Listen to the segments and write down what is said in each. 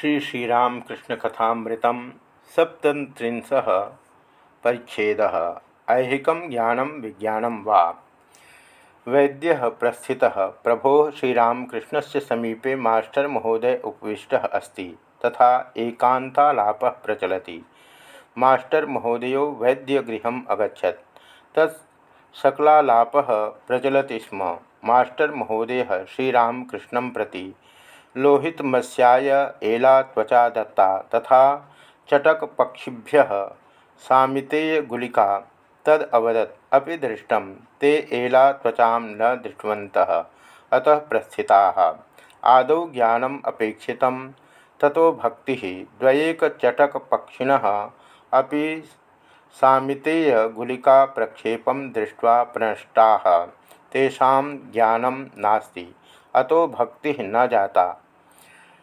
श्री श्रीरामकृष्ण कथामृत सप्तत्रिंश परिच्छेद। ऐहिक ज्ञान विज्ञान वा? वैद्य प्रस्थि प्रभो श्रीरामकृष्ण से समीपे मास्टर महोदय उपविष्ट अस्त, तथा एकांतालाप प्रचलति। मास्टर महोदय वैद्यगृह अगछत तत् सकलालाप प्रचलति स्म। मास्टर महोदय श्रीरामकृष्ण प्रति लोहितमस्याय एला त्वचा दत्ता तथा चटकपक्षिभ्य सामितेयगुलिका तद अवदत्। अभी दृष्ट ते एला त्वचा न दृष्टवन्तः, अतः प्रस्थिताः। आदौ ज्ञानम् अपेक्षितं, ततो भक्तिः द्वयेकचटकपक्षिणः अपि सामितेयगुलिकाप्रक्षेपं दृष्ट्वा प्रनष्टाः। तेषां ज्ञानं नास्ति। अतो भक्ति न जाता।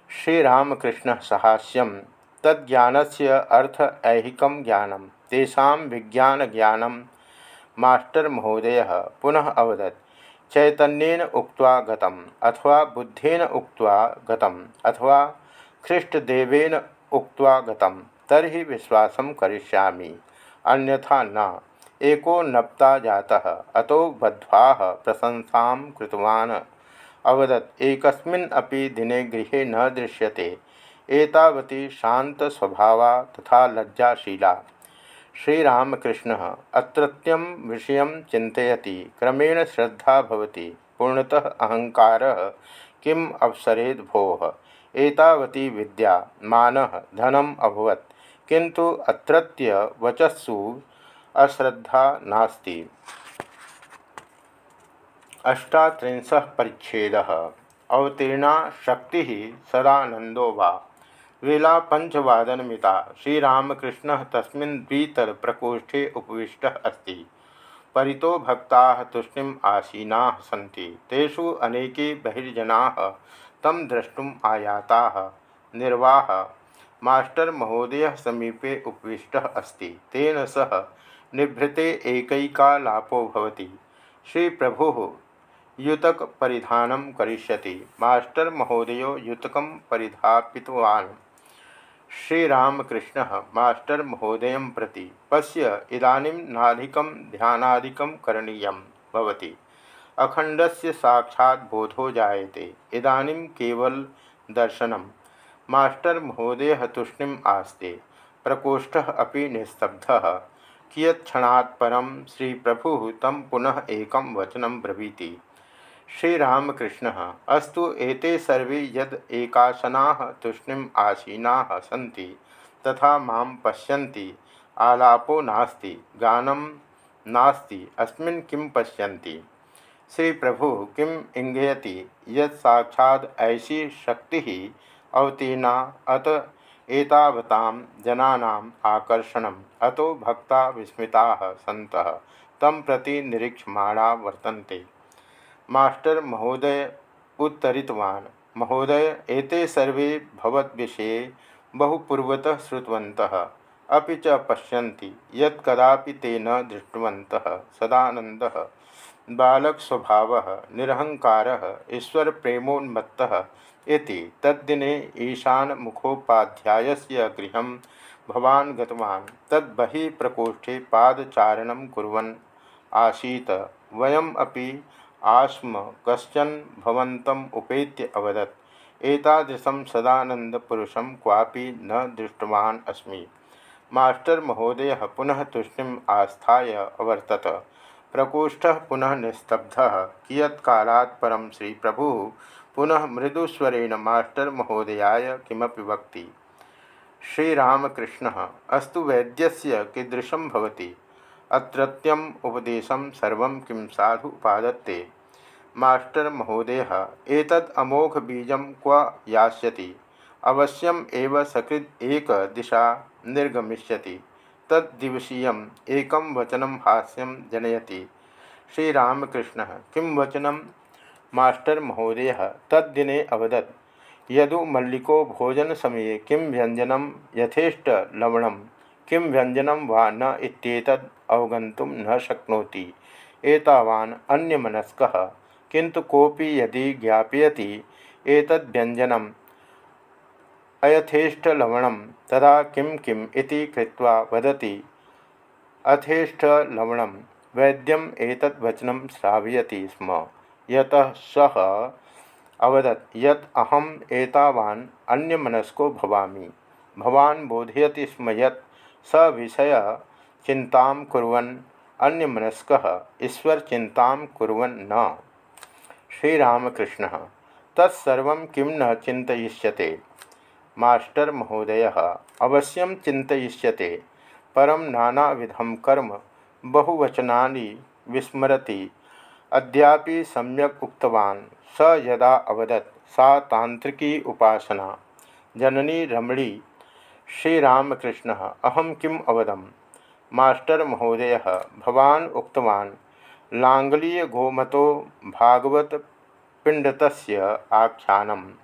श्रीरामकृष्ण सहास्यम। तज्ञान से अर्थ ऐहिक ज्ञान तेषा विज्ञान ज्ञान मास्टर महोदय पुनः अवदत्। चैतन्यन उक्त्वा गतम, अथवा बुद्धेन उक्त्वा गतम, अथवा ख्रीष्टदेवेन गतम विश्वास करिष्यामि। अन्यथा न। एको नप्ता जाता। अतो बद्ध्वा प्रशंसा कृतवान्। अवदत्। एकस्मिन् अपि दिने गृहे न दृश्यते। एतावती शांत स्वभावा तथा लज्जाशीला। श्रीरामकृष्ण अत्रत्यं विषय चिंतती क्रमेण श्रद्धा भवति। पूर्णतः अहंकार किम अवसरेद भो? एतावती विद्या, मान, धनम अभवत। किंतु अत्रत्य वचस्सु अश्रद्धा नास्ति। अष्टात्रिंश परिच्छेद अवतीर्णा शक्ति सदानंदो वा। वेला पंचवादन मिता श्रीरामकृष्ण तस्तर प्रकोष्ठे उपविष्ट अस्ति। परितो भक्ता तुष्णिम आसीना सी तेषु अनेके बहिर्जनाः तं द्रष्टुम् आयाताः। निर्वाह। मास्टर महोदय समीपे उपविष्ट अस्ति। तेन सह निभृते एकैकालापो श्री प्रभु युतक परिधान करिष्यति। मास्टर महोदय युतक परिधापितवान्। श्रीरामकृष्ण मास्टर महोदय प्रति पश्य इदानीं नाधिकं ध्यानादिकं करणीयं भवति। अखण्डस्य साक्षात् बोधो जायते। इदानीं केवल दर्शनं। मास्टर महोदय तूष्णीम आस्ते। प्रकोष्ठ अभी निस्तब्ध। कियत्क्षणात् परं श्री प्रभु तम पुनः एक वचनं ब्रवीति। श्रीरामकृष्ण, अस्तु एते सर्वे यद एकासना तूष्णीम आसीना सी तथा माँ पश्यन्ति। आलापो नास्ति, गानं नास्ति, अस्मिन् किं पश्यन्ति? श्री प्रभु किम इंगयति यद साक्षात् ऐसी शक्ति अवतीर्णा, अत एतावतां जनानाम् आकर्षणम्, अतो भक्ता विस्मिताः सन्तः, तं प्रति निरीक्षमाणा वर्तन्ते। मास्टर महोदय उत्तरितवान्। महोदय, एते सर्वे भवद्विषये बहुपूर्वतः श्रुतवन्तः। अपि च पश्यन्ति यत् कदापि ते न दृष्टवन्तः। सदानन्दः। बालकस्वभावः, निरहङ्कारः, ईश्वरप्रेमोन्मत्तः इति तद्दिने ईशानमुखोपाध्यायस्य गृहं भवान् गतवान्। तद् बहिः प्रकोष्ठे पादचारणं कुर्वन् आसीत्। वयम् अपि आस्म कशन भवन्तम् उपेत्य अवदत्। एतादृशं सदानन्दपुरुषं क्वापि न दृष्टवान् अस्मि। मास्टर महोदय पुनः तुष्णिम् आस्थाय अवर्तत। प्रकोष्ठ पुनः निस्तब्ध। कियत्कालात् श्री प्रभु पुनः मृदुस्वरेण मास्टर महोदयाय किमपि वक्ति? श्रीरामकृष्ण, अस्तु वैद्यस्य कीदृशं भवति? अत्रत्यम उपदेशम सर्व किं साधु उपादत्ते? मास्टर महोदय, एतद् अमोघ बीज क्व यास्यति? अवश्यम एव सकृत एक दिशा निर्गमिष्यति। तद्दिवसीय एक वचनम हास्यम जनयति। श्रीरामकृष्ण, किं वचनम मास्टर महोदय, तद्दिने अवदत्। यदु मल्लिको भोजन समये किं व्यंजनम यथेष्ट किं व्यंजनम वा न इत्येतद् न शक्नोति। एतावान् अन्यमनस्कः। किंतु कोपी यदि ज्ञापयति व्यंजनम अयथेष्टलवणं तदा किं किम् इति कृत्वा वदति। अथेष्टलवणं, वैद्यम् एतद् वचनं श्रावयति स्म। यतः सः अवदत्, यत् अहम् एतावान् अन्यमनस्को भवामि। भवान् बोधयति स्म यत् स विषय चिंता कुर्वन्, अन्यमनस्कः ईश्वर चिंता कुर्वन् न। श्रीरामकृष्ण। तत्सर्व किं न चिंतयिष्यते मास्टर महोदय अवश्यम चिंतयिष्यते परम नानाविधम कर्म बहुवचना विस्मरती। अद्यापि सम्यक उक्तवान्, स यदा अवदत्, सा तांत्रिकी उपासना। जननी रमणी, श्रीरामकृष्ण अहम किम अवदम? मास्टर महोदय, भवान उक्तवान् लांगलीय गोमतो भागवत पिंडत आख्यान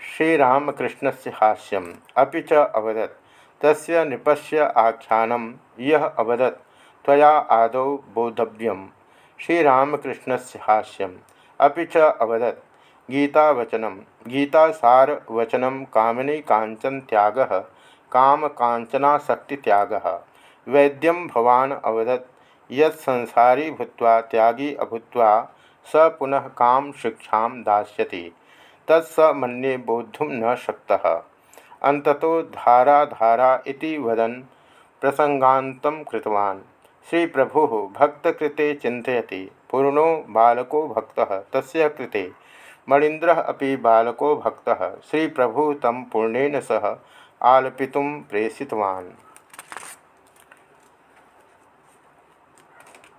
श्रीरामकृष्ण से हास्यम। अभी च अवदत्, तस्य नृपस्य आख्यानं यः अवदत्, त्वया आदौ बोधव्यम। श्रीरामकृष्ण से हास्यम। अभी च अवदत् गीतावचनं गीतासारवचनं कामिनी कांचन त्याग, काम कांचनाशक्ति त्याग। वैद्यम भवान अवदत् यत्संसारी भूत्वा त्यागी अभूत्वा स पुनः काम शिक्षा दास्यति। तत्स मन्ये बोद्धुम न शक्तः। अन्ततो धारा धारा वदन् प्रसंगान्तं कृतवान्। श्री प्रभु भक्तकृते चिन्तयति। पूर्णो बालको भक्त तस्य कृते। मणीन्द्र अभी बालको भक्त। श्री प्रभु तम पूर्णेन सह आलपितुं प्रेषितवान्।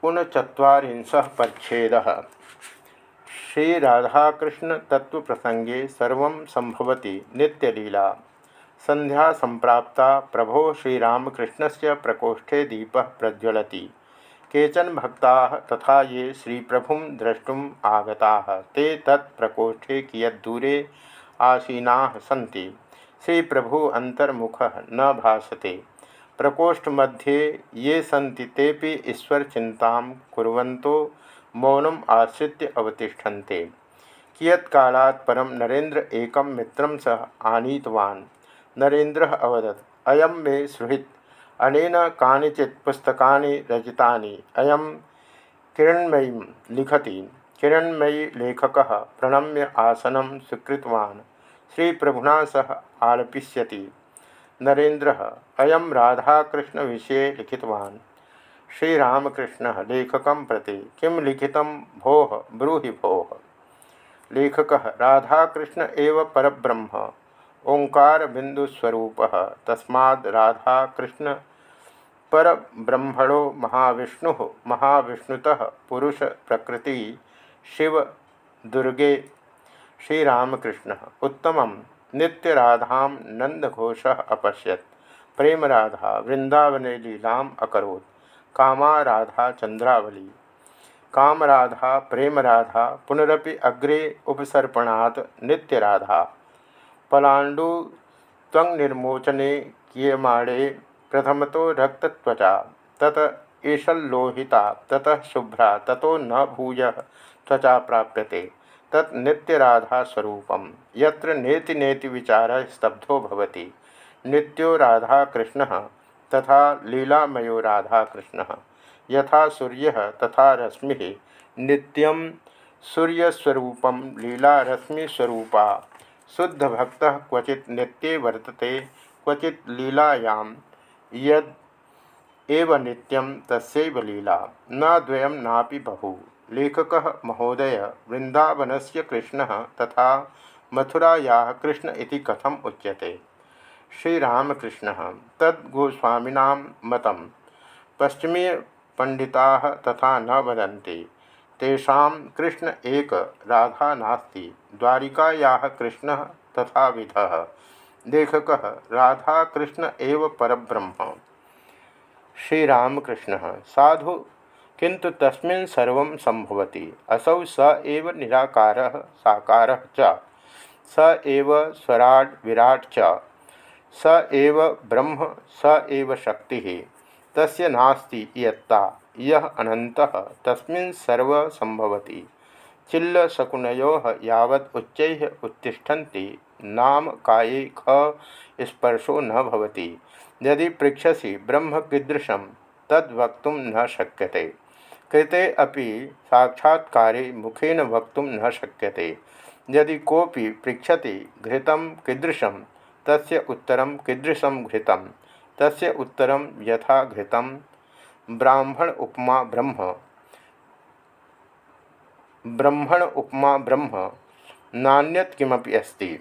ऊनचत्वारिंशः परिच्छेदः श्रीराधाकृष्णतत्त्वप्रसङ्गे सर्वं सम्भवति नित्यलीला। सन्ध्या सम्प्राप्ता प्रभो श्रीरामकृष्णस्य प्रकोष्ठे दीपः प्रज्वलति। केचन भक्ताः तथा ये श्रीप्रभुं द्रष्टुम् आगताः, ते तत्प्रकोष्ठे कियद्दूरे आसीनाः सन्ति। श्री प्रभु अंतर्मुख न भासते। प्रकोष्ठ मध्ये ये सन्ति तेपि ईश्वर चिंता कुर्वन्तो मौनम आश्रित्य अवतिषंते कियत्कालात् परम नरेन्द्र एक मित्रं सह आनीतवान्। नरेन्द्र अवदत् अयम मे सुहृत्, अनेन कानिचित् पुस्तकानि रचितानि, अयं किरणमयीं लिखति। किरणमयी लेखकः प्रणम्य आसन स्वीकृतवान्। श्री प्रभुना सह आलपिष्यति। नरेन्द्र अयम राधाकृष्ण विषय लिखितवान्। श्रीरामकृष्ण लेखक प्रति किं लिखित भो, ब्रूहि भो? लेखक, राधाकृष्ण एव परब्रह्म ओंकार बिंदुस्वरूप तस्मा राधाकृष्ण परब्रह्मणो महाविष्णु, महाविष्णुतः पुरुष प्रकृति, शिव दुर्गे। श्रीरामकृष्ण, उत्तम, नित्यराधा नंदघोष अपश्यत। प्रेमराधा वृंदावने लीलाम अकोत् कामा राधा चंद्रावली। कामराधा, प्रेमराधा, पुनरपि अग्रे उपसर्पणात् नित्यराधा। पलाण्डु त्वंनिर्मोचने क्रियमाणे प्रथमतो रक्तत्वचा, तत ईशल्लोहिता ततः शुभ्रा, ततो न भूय त्वचा प्राप्यते। तत् नित्यराधा स्वरूपम यत्र नेति नेति विचार स्तब्धो भवति। नित्यो राधा कृष्ण तथा लीलामयो राधा कृष्ण यथा सूर्य तथा रश्मि नित्यम सूर्यस्वरूपम लीला रश्मिस्वरूपा शुद्ध भक्त क्वचि नित्ये वर्तते क्वचि लीलायां यद एव नित्यम तस्यैव लीला। न द्वयम नापि बहु। लेखक महोदय वृंदावन से कृष्ण तथा मथुराया कृष्ण कथम उच्यते। श्रीरामकृष्ण तद्गोस्वामीना मत पश्चिमी पंडिता तथा न वदन्ति। तेषां कृष्ण एक, राधा नास्ति। तथा विधः। लेखक, राधा कृष्ण एव परब्रह्म। श्रीरामकृष्ण, साधु किंतु तस्मिन् सर्वं संभवति असौ स एव निराकारः, साकारः च। स एव स्वराट, विराट च। स एव ब्रह्म, स एव शक्तिः। तस्य नास्ति यत्ता यः अनन्तः, तस्मिन् सर्व संभवति चिल्लशकुनयोः यावत् उच्चैः उत्तिष्ठन्ति, नाम काये ख स्पर्शो न भवति। यदि पृछसी ब्रह्म कीदृशम तद्वक्त न शक्यते। कृते अपि साक्षात्कारे मुखेन वक्त न शक्यते। यदि कोपि पृछति घृतं कीदृशं तस्य उत्तरं कीदृशं घृतं? तस्य उत्तरं यथा घृतं। ब्राह्मण उपमा ब्रह्म। ब्रह्मण उपमा ब्रह्म। नान्यत किमपि अस्ति।